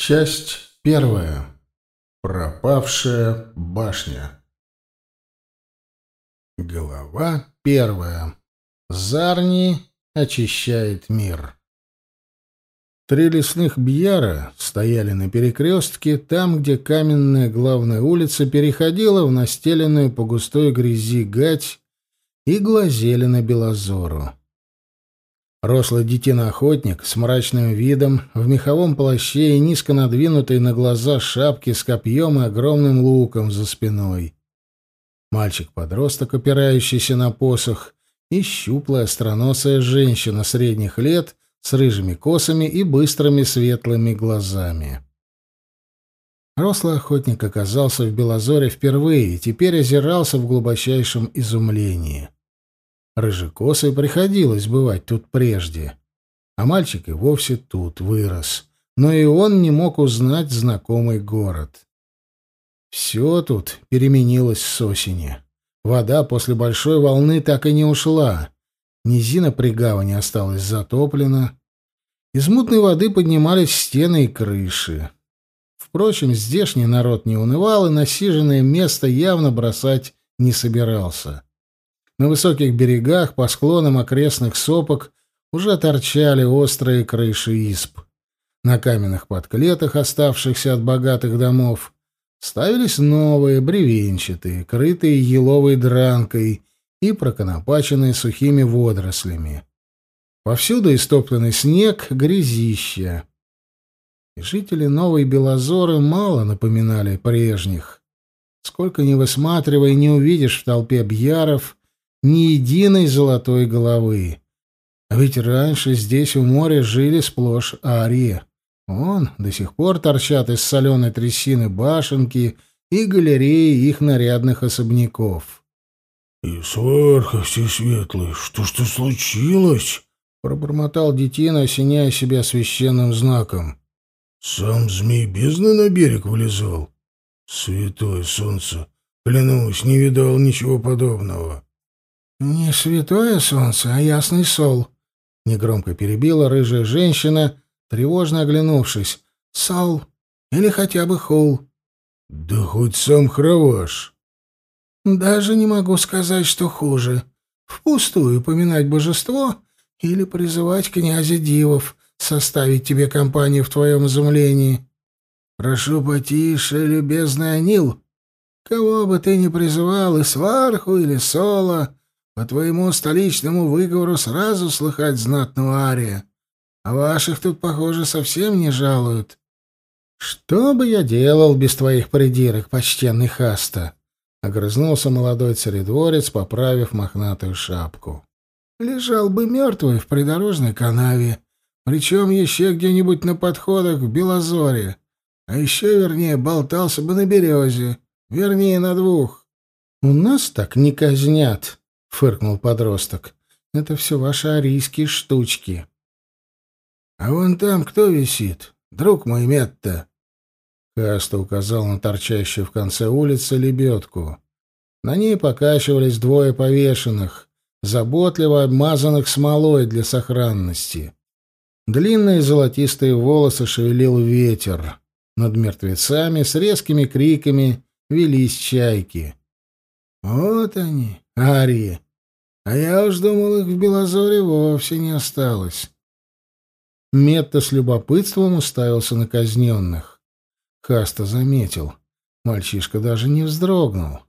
Часть первая. Пропавшая башня. Глава первая. Зарни очищает мир. Три лесных бьяра стояли на перекрестке, там, где каменная главная улица переходила в настеленную по густой грязи гать и глазели на Белозору. Рослый детина-охотник с мрачным видом, в меховом плаще и низко надвинутой на глаза шапке с копьем и огромным луком за спиной. Мальчик-подросток, опирающийся на посох, и щуплая остроносая женщина средних лет с рыжими косами и быстрыми светлыми глазами. Рослый охотник оказался в Белозоре впервые и теперь озирался в глубочайшем изумлении. — Рыжекосой приходилось бывать тут прежде, а мальчик и вовсе тут вырос, но и он не мог узнать знакомый город. Все тут переменилось с осени. Вода после большой волны так и не ушла. Низина при гавани осталась затоплена. Из мутной воды поднимались стены и крыши. Впрочем, здешний народ не унывал и насиженное место явно бросать не собирался. На высоких берегах, по склонам окрестных сопок, уже торчали острые крыши изб. На каменных подклетах, оставшихся от богатых домов, ставились новые, бревенчатые, крытые еловой дранкой и проконопаченные сухими водорослями. Повсюду истоптанный снег, грязища. И жители Новой Белозоры мало напоминали прежних. Сколько ни высматривай, не увидишь в толпе бьяров ни единой золотой головы. А ведь раньше здесь у моря жили сплошь арии. Вон, до сих пор торчат из соленой трясины башенки и галереи их нарядных особняков. — И сверху все светлые, что ж-то случилось? — пробормотал детина, осеняя себя священным знаком. — Сам змей бездны на берег вылезал? Святое солнце! Клянусь, не видал ничего подобного. — «Не святое солнце, а ясный сол», — негромко перебила рыжая женщина, тревожно оглянувшись. «Сол или хотя бы хол». «Да хоть сам хроваш». «Даже не могу сказать, что хуже. Впустую упоминать божество или призывать князя дивов, составить тебе компанию в твоем изумлении». «Прошу потише, любезный Анил. Кого бы ты ни призывал, и сварху, или соло, по твоему столичному выговору сразу слыхать знатного ария. А ваших тут, похоже, совсем не жалуют. Что бы я делал без твоих придирок, почтенный Хаста? Огрызнулся молодой царедворец, поправив мохнатую шапку. Лежал бы мертвый в придорожной канаве, причем еще где-нибудь на подходах в Белозоре, а еще, вернее, болтался бы на березе, вернее, на двух. — У нас так не казнят, — фыркнул подросток. «Это все ваши арийские штучки». «А вон там кто висит? Друг мой Метта!» Каста указал на торчащую в конце улицы лебедку. На ней покачивались двое повешенных, заботливо обмазанных смолой для сохранности. Длинные золотистые волосы шевелил ветер. Над мертвецами с резкими криками велись чайки. «Вот они, арии. А я уж думал, их в Белозоре вовсе не осталось. Метта с любопытством уставился на казненных. Хаста заметил. Мальчишка даже не вздрогнул.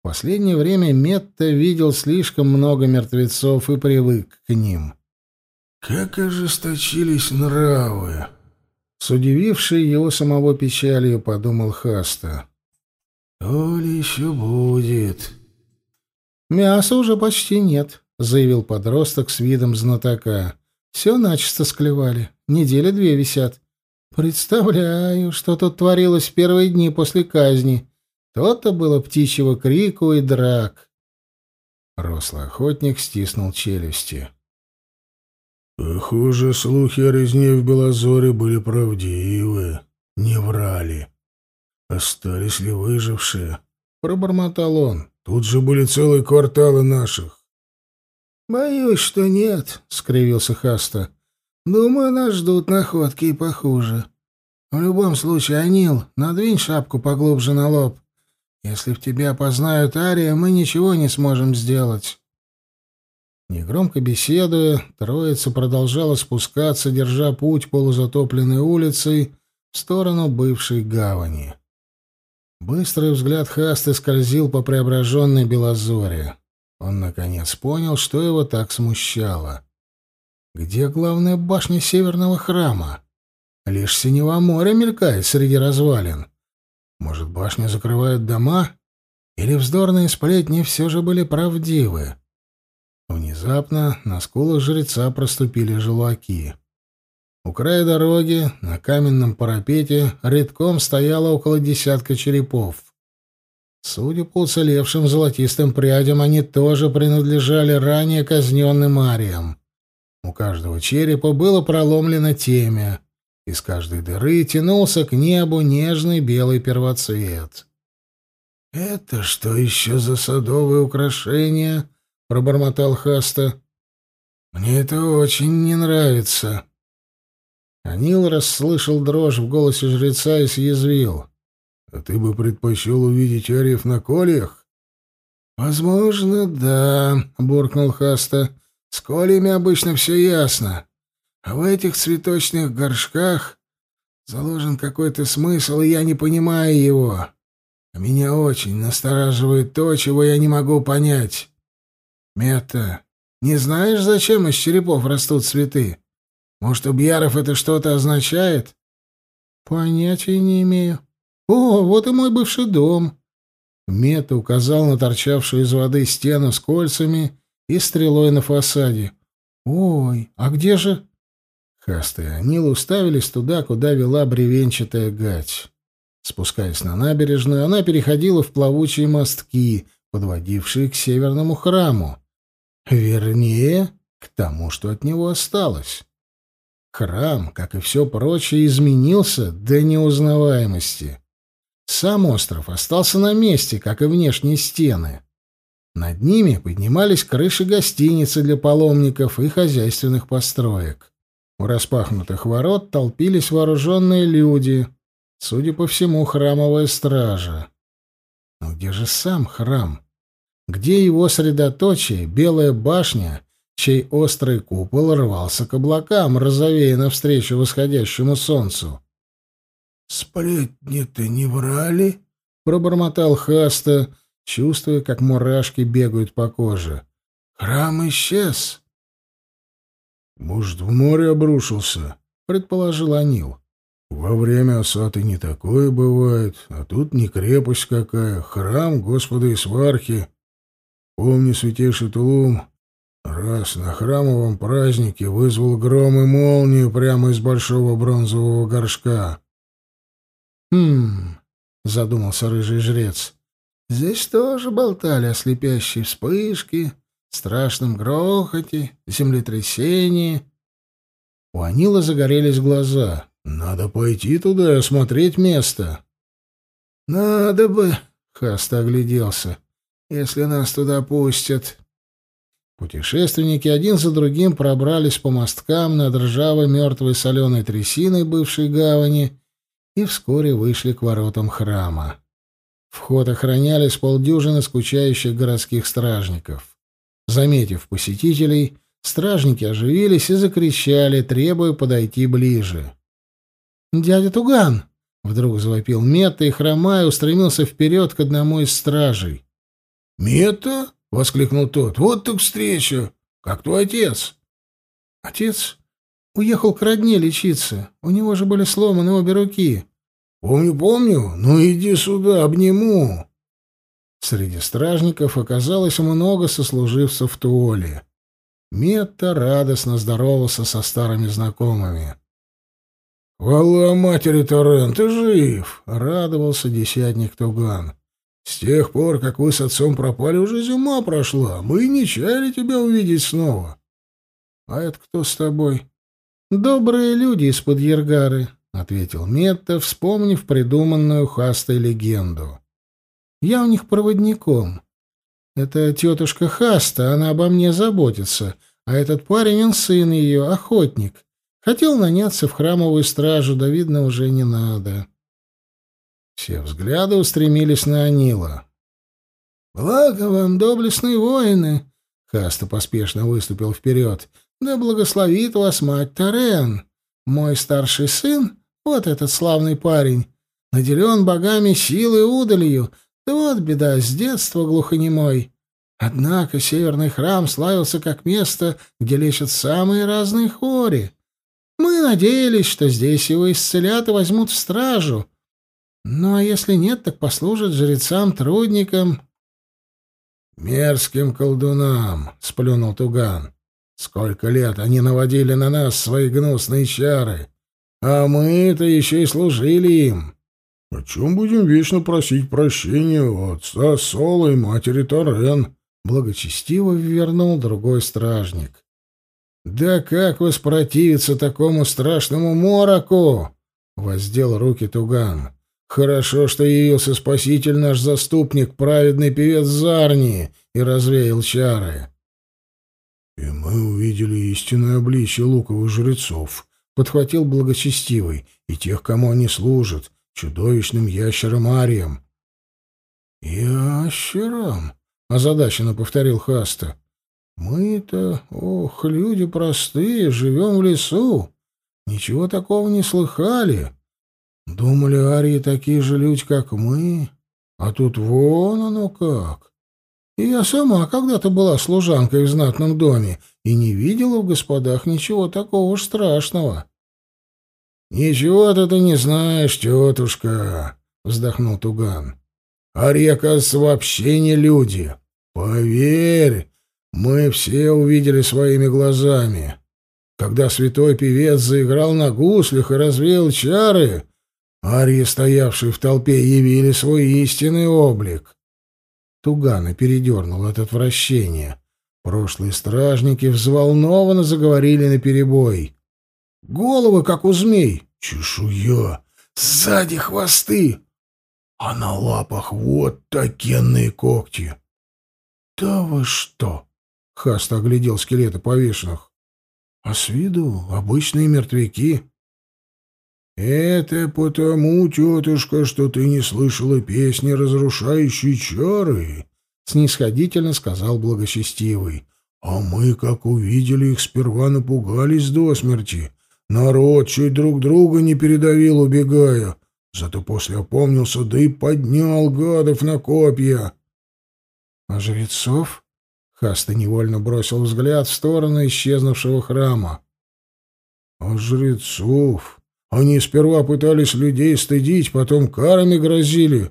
В последнее время Метта видел слишком много мертвецов и привык к ним. «Как ожесточились нравы!» С удивившей его самого печалью подумал Хаста. «То ли еще будет!» «Мяса уже почти нет», — заявил подросток с видом знатока. «Все начисто склевали. Недели две висят. Представляю, что тут творилось в первые дни после казни. То-то было птичьего крику и драк». Рослый охотник стиснул челюсти. «Похоже, слухи о резне в Белозоре были правдивы, не врали. Остались ли выжившие?» — пробормотал он. Тут же были целые кварталы наших. «Боюсь, что нет», — скривился Хаста. «Думаю, нас ждут находки и похуже. В любом случае, Анил, надвинь шапку поглубже на лоб. Если в тебя познают Ария, мы ничего не сможем сделать». Негромко беседуя, троица продолжала спускаться, держа путь полузатопленной улицей в сторону бывшей гавани. Быстрый взгляд Хасты скользил по преображенной Белозоре. Он, наконец, понял, что его так смущало. Где главная башня северного храма? Лишь синего моря мелькает среди развалин. Может, башни закрывают дома? Или вздорные сплетни все же были правдивы? Внезапно на скулах жреца проступили желаки. У края дороги, на каменном парапете, редком стояло около десятка черепов. Судя по уцелевшим золотистым прядям, они тоже принадлежали ранее казненным ариям. У каждого черепа было проломлено темя. Из каждой дыры тянулся к небу нежный белый первоцвет. «Это что еще за садовые украшения?» — пробормотал Хаста. «Мне это очень не нравится». Анил расслышал дрожь в голосе жреца и съязвил. «А ты бы предпочел увидеть ариев на колях?» «Возможно, да», — буркнул Хаста. «С колями обычно все ясно. А в этих цветочных горшках заложен какой-то смысл, и я не понимаю его. А меня очень настораживает то, чего я не могу понять. Мета, не знаешь, зачем из черепов растут цветы?» Может, у Бьяров это что-то означает? Понятия не имею. О, вот и мой бывший дом. Мета указал на торчавшую из воды стену с кольцами и стрелой на фасаде. Ой, а где же... Хаста и Анил уставились туда, куда вела бревенчатая гать. Спускаясь на набережную, она переходила в плавучие мостки, подводившие к северному храму. Вернее, к тому, что от него осталось. Храм, как и все прочее, изменился до неузнаваемости. Сам остров остался на месте, как и внешние стены. Над ними поднимались крыши гостиницы для паломников и хозяйственных построек. У распахнутых ворот толпились вооруженные люди, судя по всему, храмовая стража. Но где же сам храм? Где его средоточие, Белая башня чей острый купол рвался к облакам, розовея навстречу восходящему солнцу. «Сплетни-то не врали?» — пробормотал Хаста, чувствуя, как мурашки бегают по коже. «Храм исчез!» «Может, в море обрушился?» — предположил Анил. «Во время осады не такое бывает, а тут не крепость какая, храм Господа Исвархи. Помни, святейший Тулум, Раз на храмовом празднике вызвал гром и молнию прямо из большого бронзового горшка. «Хм...» — задумался рыжий жрец. «Здесь тоже болтали о слепящей вспышке, страшном грохоте, землетрясении». У Анила загорелись глаза. «Надо пойти туда и осмотреть место». «Надо бы...» — Хаста огляделся. «Если нас туда пустят...» Путешественники один за другим пробрались по мосткам над ржавой мертвой соленой трясиной бывшей гавани и вскоре вышли к воротам храма. Вход охраняли с полдюжины скучающих городских стражников. Заметив посетителей, стражники оживились и закричали, требуя подойти ближе. «Дядя Туган!» — вдруг завопил Мета и, хромая, устремился вперед к одному из стражей. «Мета?» — воскликнул тот. — Вот так встреча! Как твой отец? — Отец уехал к родне лечиться. У него же были сломаны обе руки. — Помню, помню. Ну иди сюда, обниму. Среди стражников оказалось много сослуживцев Туоли. Метта радостно здоровался со старыми знакомыми. — Хвала матери Торрен, ты жив! — радовался десятник Туган. — с тех пор, как вы с отцом пропали, уже зима прошла. Мы не чаяли тебя увидеть снова. — А это кто с тобой? — Добрые люди из-под Ергары, — ответил Метта, вспомнив придуманную Хастой легенду. — Я у них проводником. Это тетушка Хаста, она обо мне заботится, а этот парень, он сын ее, охотник. Хотел наняться в храмовую стражу, да, видно, уже не надо. — все взгляды устремились на Анила. «Благо вам, доблестные воины!» Каста поспешно выступил вперед. «Да благословит вас мать Тарен! Мой старший сын, вот этот славный парень, наделен богами силой и удалью, да вот беда, с детства глухонемой. Однако северный храм славился как место, где лечат самые разные хвори. Мы надеялись, что здесь его исцелят и возьмут в стражу, ну, а если нет, так послужат жрецам-трудникам. — Мерзким колдунам, — сплюнул Туган. — Сколько лет они наводили на нас свои гнусные чары, а мы-то еще и служили им. — О чем будем вечно просить прощения у отца Сола и матери Торен? — благочестиво вернул другой стражник. — Да как воспротивиться такому страшному мороку? — воздел руки Туган. Хорошо, что явился спаситель наш заступник, праведный певец Зарни, и развеял чары. — И мы увидели истинное обличье луковых жрецов, — подхватил благочестивый, и тех, кому они служат, чудовищным ящером Арием. — Ящером? — озадаченно повторил Хаста. — Мы-то, ох, люди простые, живем в лесу. Ничего такого не слыхали. — Думали, арии такие же люди, как мы, а тут вон оно как. И я сама когда-то была служанкой в знатном доме и не видела в господах ничего такого страшного. — Ничего-то ты не знаешь, тетушка, — вздохнул Туган. — Арьи, оказывается, вообще не люди. Поверь, мы все увидели своими глазами. Когда святой певец заиграл на гуслях и развеял чары, Арии, стоявшие в толпе, явили свой истинный облик. Тугана передернул от отвращения. Прошлые стражники взволнованно заговорили наперебой. «Головы, как у змей! Чешуя! Сзади хвосты! А на лапах вот такенные когти!» «Да вы что!» — Хаст оглядел скелеты повешенных. «А с виду обычные мертвяки!» «Это потому, тетушка, что ты не слышала песни разрушающей чары», — снисходительно сказал благочестивый. «А мы, как увидели их, сперва напугались до смерти. Народ чуть друг друга не передавил, убегая. Зато после опомнился, да и поднял гадов на копья». «А жрецов?» — Хаста невольно бросил взгляд в сторону исчезнувшего храма. «А жрецов?» Они сперва пытались людей стыдить, потом карами грозили.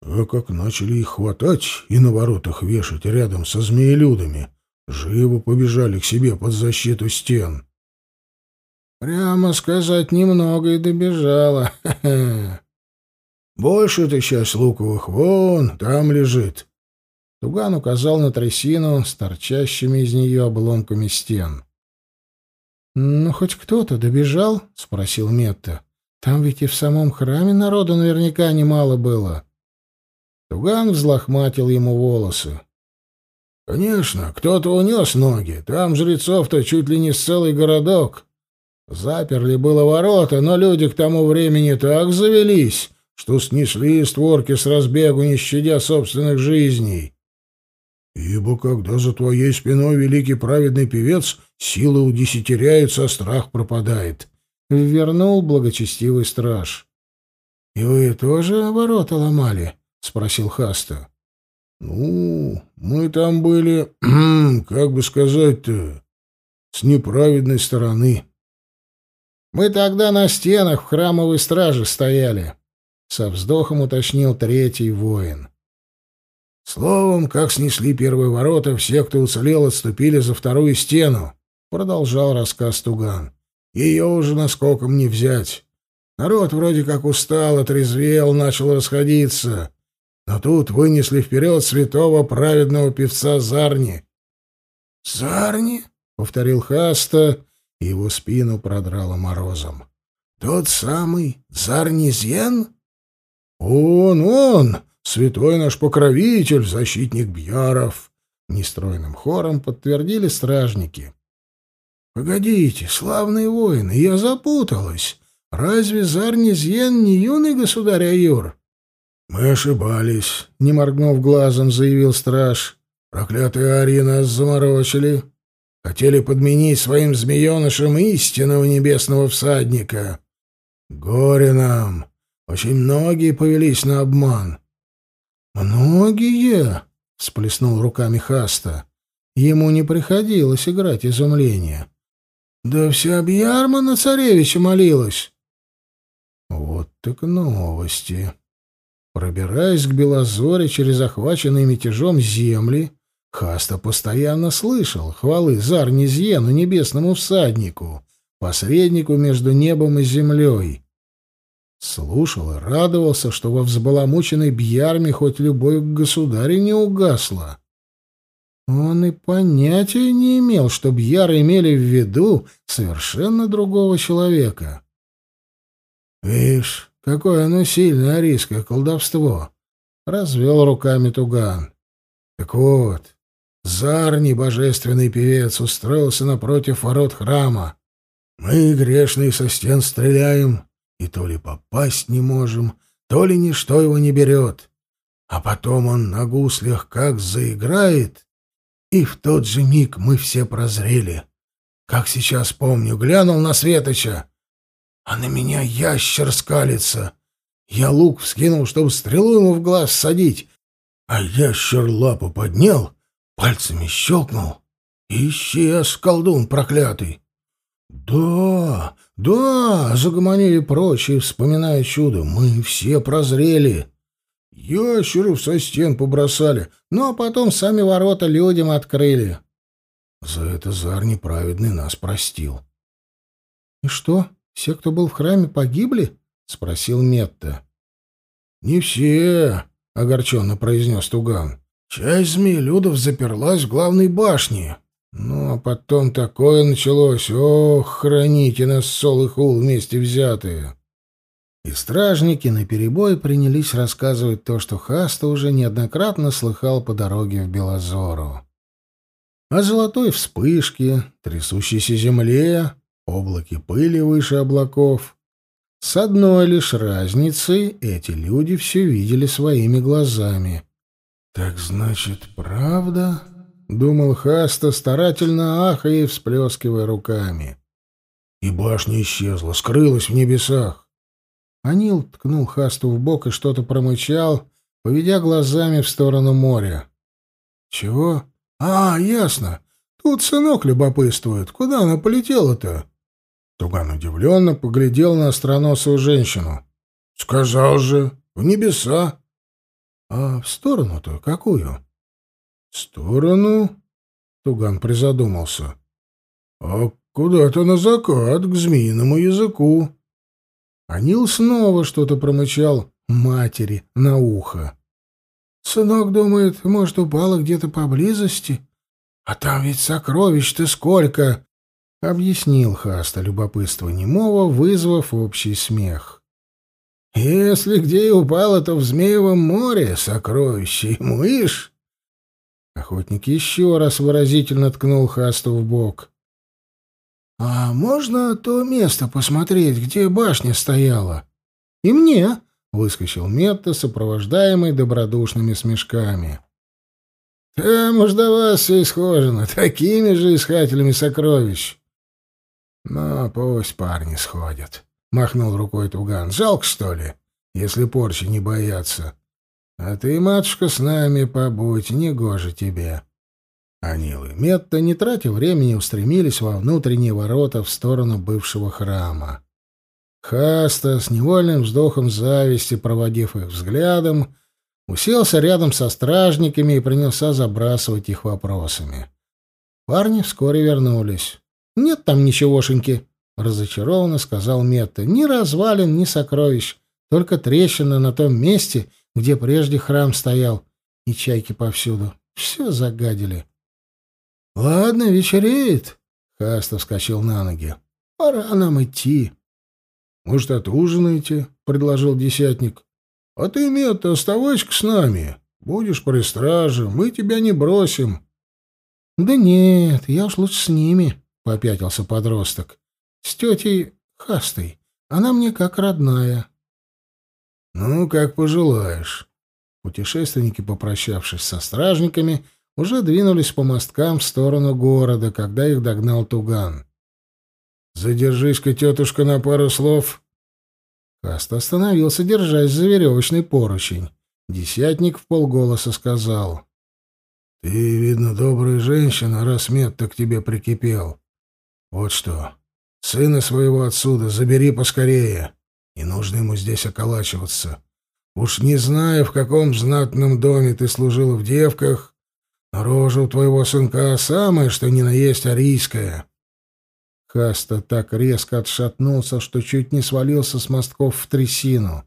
А как начали их хватать и на воротах вешать рядом со змеелюдами, живо побежали к себе под защиту стен. Прямо сказать, немного и добежала. Больше-то сейчас луковых вон, там лежит. Туган указал на трясину с торчащими из нее обломками стен. «Ну, хоть кто-то добежал?» — спросил Метта. «Там ведь и в самом храме народу наверняка немало было». Туган взлохматил ему волосы. «Конечно, кто-то унес ноги. Там жрецов-то чуть ли не целый городок. Заперли было ворота, но люди к тому времени так завелись, что снесли створки с разбегу, не щадя собственных жизней». «Ибо когда за твоей спиной великий праведный певец Сила удесятеряется, а страх пропадает. Вернул благочестивый страж. — И вы тоже обороты ломали? — спросил Хаста. — Ну, мы там были, как бы сказать-то, с неправедной стороны. — Мы тогда на стенах в храмовой страже стояли, — со вздохом уточнил третий воин. Словом, как снесли первые ворота, все, кто уцелел, отступили за вторую стену продолжал рассказ Туган. Ее уже наскоком не взять. Народ вроде как устал, отрезвел, начал расходиться. Но тут вынесли вперед святого праведного певца Зарни. «Зарни?» — повторил Хаста, и его спину продрало морозом. «Тот самый Зарнизен?» «Он, он, святой наш покровитель, защитник Бьяров!» — нестройным хором подтвердили стражники. «Погодите, славные воины, я запуталась. Разве Зарнизьен не юный государь Аюр?» «Мы ошибались», — не моргнув глазом, заявил страж. «Проклятые арии нас заморочили. Хотели подменить своим змеенышем истинного небесного всадника. Горе нам! Очень многие повелись на обман». «Многие?» — сплеснул руками Хаста. Ему не приходилось играть изумление. Да вся Бьярма на царевича молилась. Вот так новости. Пробираясь к Белозоре через охваченные мятежом земли, Хаста постоянно слышал хвалы Зарнизьену, небесному всаднику, посреднику между небом и землей. Слушал и радовался, что во взбаламученной Бьярме хоть любовь к государю не угасла. Он и понятия не имел, что Бьяры имели в виду совершенно другого человека. «Вишь, какое оно сильное, арийское колдовство!» — развел руками Туган. «Так вот, Зарни, божественный певец, устроился напротив ворот храма. Мы, грешные, со стен стреляем, и то ли попасть не можем, то ли ничто его не берет. А потом он на гуслях как заиграет, и в тот же миг мы все прозрели. Как сейчас помню, глянул на Светоча, а на меня ящер скалится. Я лук вскинул, чтобы стрелу ему в глаз садить, а ящер лапу поднял, пальцами щелкнул и исчез колдун проклятый. «Да, да!» — загомонили прочие, вспоминая чудо. «Мы все прозрели!» Ящеров со стен побросали, ну а потом сами ворота людям открыли. За это Зар неправедный нас простил. — И что, все, кто был в храме, погибли? — спросил Метта. — Не все, — огорченно произнес Туган. — Часть змей Людов заперлась в главной башне. Ну, а потом такое началось. Ох, храните нас, Сол и Хул, вместе взятые. И стражники наперебой принялись рассказывать то, что Хаста уже неоднократно слыхал по дороге в Белозору. О золотой вспышке, трясущейся земле, облаке пыли выше облаков. С одной лишь разницей эти люди все видели своими глазами. «Так значит, правда?» — думал Хаста, старательно ахая и всплескивая руками. «И башня исчезла, скрылась в небесах. Анил ткнул Хасту в бок и что-то промычал, поведя глазами в сторону моря. «Чего? А, ясно. Тут сынок любопытствует. Куда она полетела-то?» Туган удивленно поглядел на остроносую женщину. «Сказал же, в небеса». «А в сторону-то какую?» «В сторону?» — Туган призадумался. «А куда-то на закат, к змеиному языку». А Нил снова что-то промычал матери на ухо. Сынок думает, может, упала где-то поблизости? А там ведь сокровищ-то сколько! — объяснил Хаста любопытство немого, вызвав общий смех. «Если где и упало, то в Змеевом море сокровище, мышь!» Охотник еще раз выразительно ткнул Хасту в бок. «А можно то место посмотреть, где башня стояла?» «И мне!» — выскочил Метта, сопровождаемый добродушными смешками. «Там уж до вас все исхожено, такими же искателями сокровищ!» «Но пусть парни сходят», — махнул рукой Туган. «Жалко, что ли, если порчи не боятся? А ты, матушка, с нами побудь, не гоже тебе». Анил и Метта, не тратя времени, устремились во внутренние ворота в сторону бывшего храма. Хаста с невольным вздохом зависти, проводив их взглядом, уселся рядом со стражниками и принялся забрасывать их вопросами. Парни вскоре вернулись. «Нет там ничегошеньки», — разочарованно сказал Метта. «Ни развалин, ни сокровищ, только трещина на том месте, где прежде храм стоял, и чайки повсюду. Все загадили». «Ладно, вечереет!» — Хаста вскочил на ноги. «Пора нам идти!» «Может, отужинаете?» — предложил десятник. «А ты, Мед, оставайся с нами. Будешь при страже, мы тебя не бросим». «Да нет, я уж лучше с ними», — попятился подросток. «С тетей Хастой. Она мне как родная». «Ну, как пожелаешь». Путешественники, попрощавшись со стражниками, — уже двинулись по мосткам в сторону города, когда их догнал Туган. «Задержись-ка, тетушка, на пару слов!» Каст остановился, держась за веревочный поручень. Десятник в полголоса сказал. «Ты, видно, добрая женщина, раз мед то к тебе прикипел. Вот что, сына своего отсюда забери поскорее, не нужно ему здесь околачиваться. Уж не знаю, в каком знатном доме ты служила в девках, Рожа у твоего сынка самая, что ни на есть арийская. Каста так резко отшатнулся, что чуть не свалился с мостков в трясину.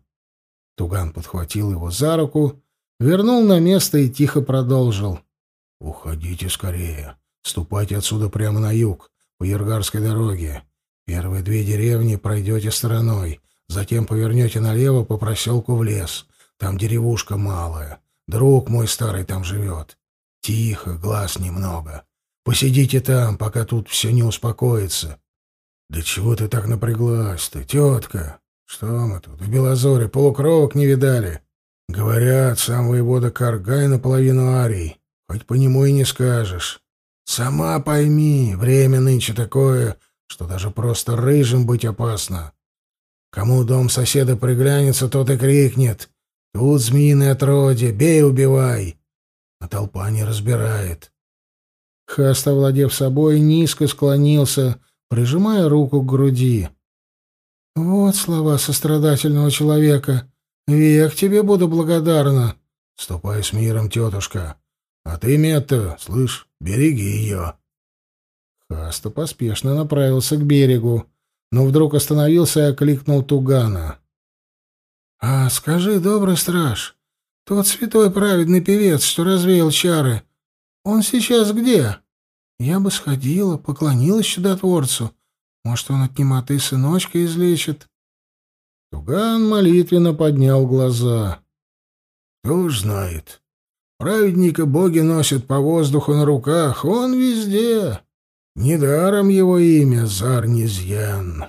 Туган подхватил его за руку, вернул на место и тихо продолжил. — Уходите скорее. Ступайте отсюда прямо на юг, по Ергарской дороге. Первые две деревни пройдете стороной, затем повернете налево по проселку в лес. Там деревушка малая. Друг мой старый там живет. Тихо, глаз немного. Посидите там, пока тут все не успокоится. Да чего ты так напряглась-то, тетка? Что мы тут, в Белозоре полукровок не видали? Говорят, сам воевода Каргай наполовину арий. Хоть по нему и не скажешь. Сама пойми, время нынче такое, что даже просто рыжим быть опасно. Кому дом соседа приглянется, тот и крикнет. Тут змеиное отродье, бей, убивай а толпа не разбирает. Хаст, овладев собой, низко склонился, прижимая руку к груди. «Вот слова сострадательного человека. Век тебе буду благодарна». «Ступай с миром, тетушка. А ты, Метта, слышь, береги ее». Хаста поспешно направился к берегу, но вдруг остановился и окликнул Тугана. «А скажи, добрый страж, тот святой праведный певец, что развеял чары. Он сейчас где? Я бы сходила, поклонилась чудотворцу. Может, он от немоты сыночка излечит. Туган молитвенно поднял глаза. Кто ж знает. Праведника боги носят по воздуху на руках, он везде. Недаром его имя Зарнизьян.